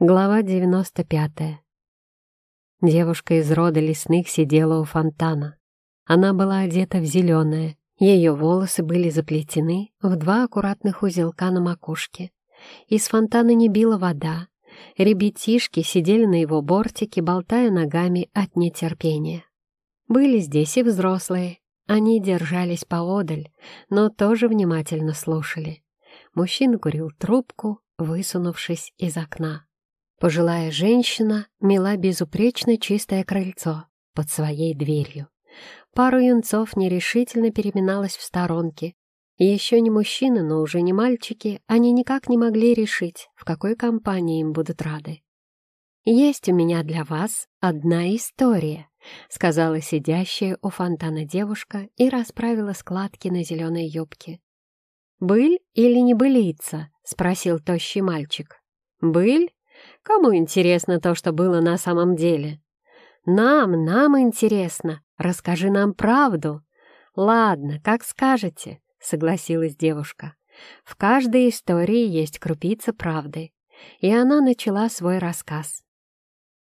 Глава 95. Девушка из рода лесных сидела у фонтана. Она была одета в зеленое, ее волосы были заплетены в два аккуратных узелка на макушке. Из фонтана не била вода. Ребятишки сидели на его бортике, болтая ногами от нетерпения. Были здесь и взрослые. Они держались поодаль, но тоже внимательно слушали. Мужчина курил трубку, высунувшись из окна. Пожилая женщина мела безупречно чистое крыльцо под своей дверью. Пару юнцов нерешительно переминалась в сторонке. Еще не мужчины, но уже не мальчики, они никак не могли решить, в какой компании им будут рады. «Есть у меня для вас одна история», — сказала сидящая у фонтана девушка и расправила складки на зеленой юбке. «Быль или не былица?» — спросил тощий мальчик. «Быль?» Кому интересно то, что было на самом деле? Нам, нам интересно. Расскажи нам правду. Ладно, как скажете, согласилась девушка. В каждой истории есть крупица правды. И она начала свой рассказ.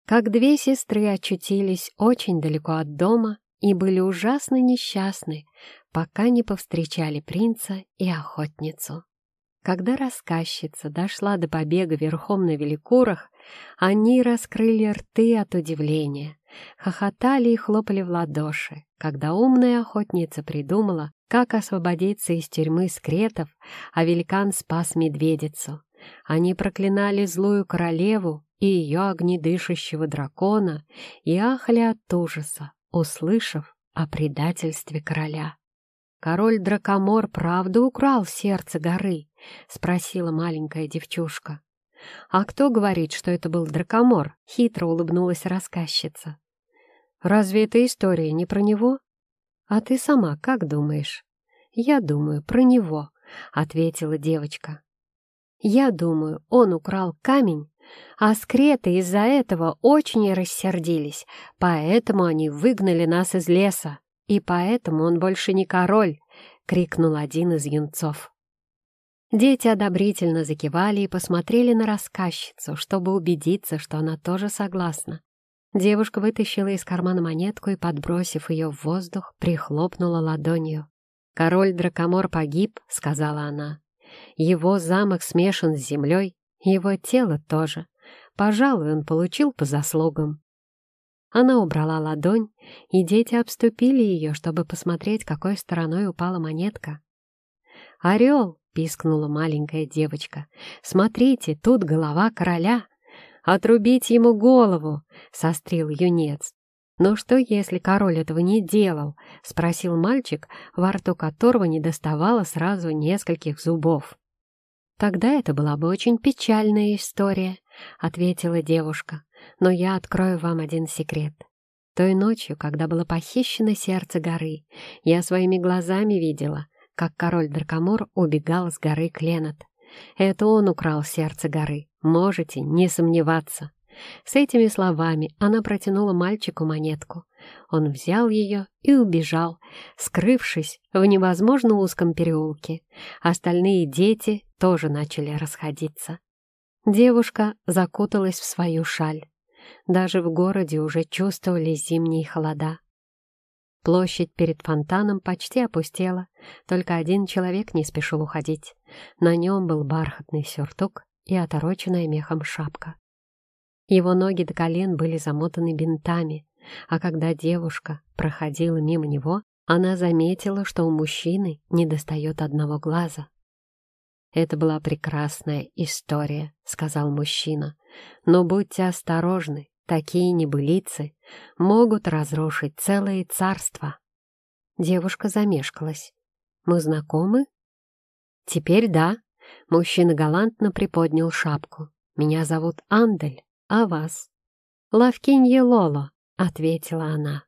Как две сестры очутились очень далеко от дома и были ужасно несчастны, пока не повстречали принца и охотницу. Когда рассказчица дошла до побега верхом на великурах, они раскрыли рты от удивления, хохотали и хлопали в ладоши, когда умная охотница придумала, как освободиться из тюрьмы скретов, а великан спас медведицу. Они проклинали злую королеву и ее огнедышащего дракона и ахали от ужаса, услышав о предательстве короля. Король Дракомор правда украл сердце горы, — спросила маленькая девчушка. «А кто говорит, что это был дракомор?» — хитро улыбнулась рассказчица. «Разве эта история не про него?» «А ты сама как думаешь?» «Я думаю, про него», — ответила девочка. «Я думаю, он украл камень, а скреты из-за этого очень рассердились, поэтому они выгнали нас из леса, и поэтому он больше не король», — крикнул один из юнцов. Дети одобрительно закивали и посмотрели на рассказчицу, чтобы убедиться, что она тоже согласна. Девушка вытащила из кармана монетку и, подбросив ее в воздух, прихлопнула ладонью. «Король Дракомор погиб», — сказала она. «Его замок смешан с землей, его тело тоже. Пожалуй, он получил по заслугам». Она убрала ладонь, и дети обступили ее, чтобы посмотреть, какой стороной упала монетка. «Орел!» пискнула маленькая девочка. «Смотрите, тут голова короля! Отрубить ему голову!» — сострил юнец. «Но что, если король этого не делал?» — спросил мальчик, во рту которого не доставало сразу нескольких зубов. «Тогда это была бы очень печальная история», — ответила девушка. «Но я открою вам один секрет. Той ночью, когда было похищено сердце горы, я своими глазами видела, как король Дракомор убегал с горы Кленот. Это он украл сердце горы, можете не сомневаться. С этими словами она протянула мальчику монетку. Он взял ее и убежал, скрывшись в невозможно узком переулке. Остальные дети тоже начали расходиться. Девушка закуталась в свою шаль. Даже в городе уже чувствовались зимние холода. Площадь перед фонтаном почти опустела, только один человек не спешил уходить. На нем был бархатный сюртук и отороченная мехом шапка. Его ноги до колен были замотаны бинтами, а когда девушка проходила мимо него, она заметила, что у мужчины недостает одного глаза. «Это была прекрасная история», — сказал мужчина. «Но будьте осторожны, Такие небылицы могут разрушить целые царства. Девушка замешкалась. «Мы знакомы?» «Теперь да». Мужчина галантно приподнял шапку. «Меня зовут Андель, а вас?» «Лавкинье Лоло», — ответила она.